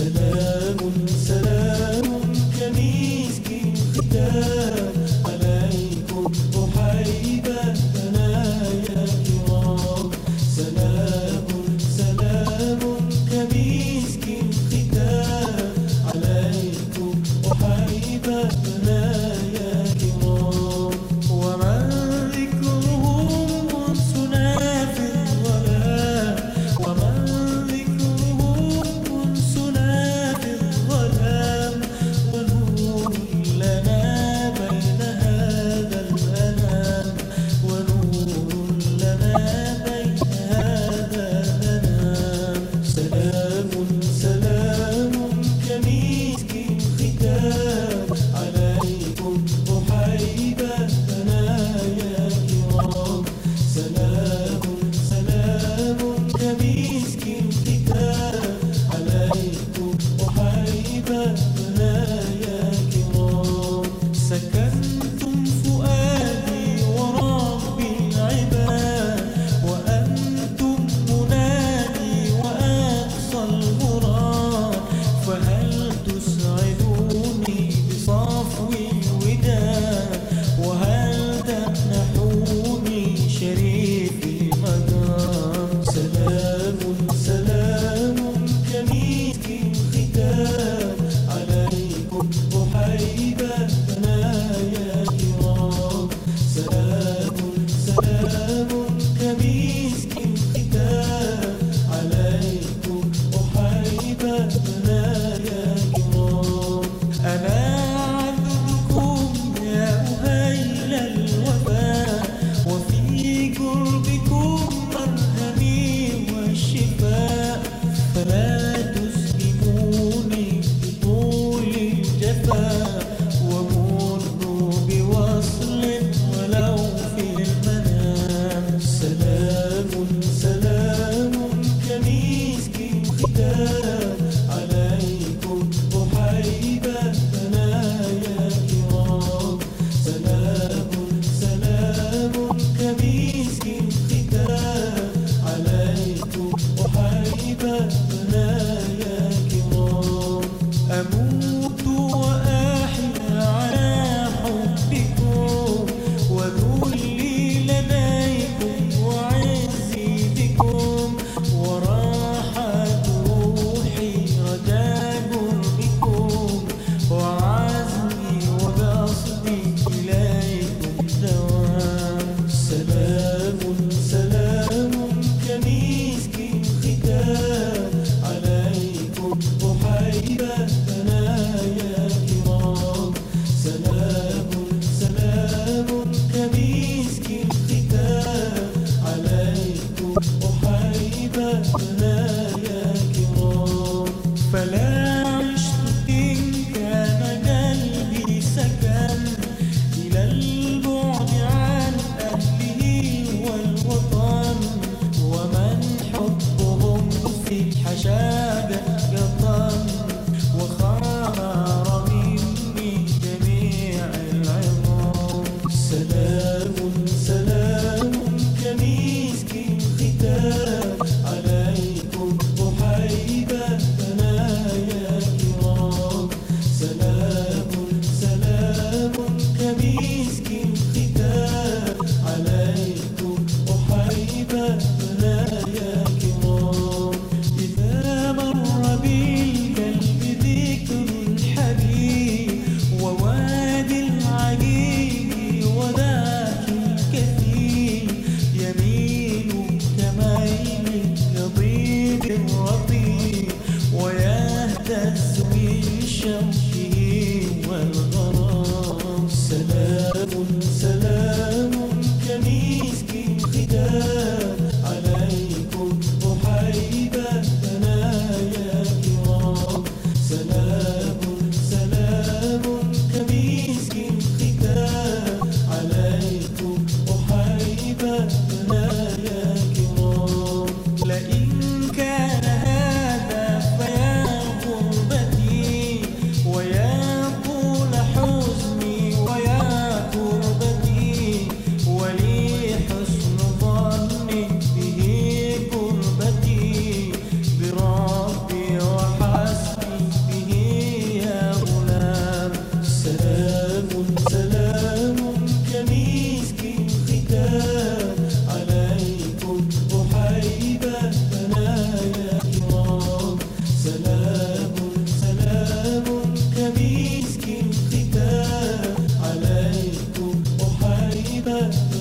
يمين كميل يضيق baby.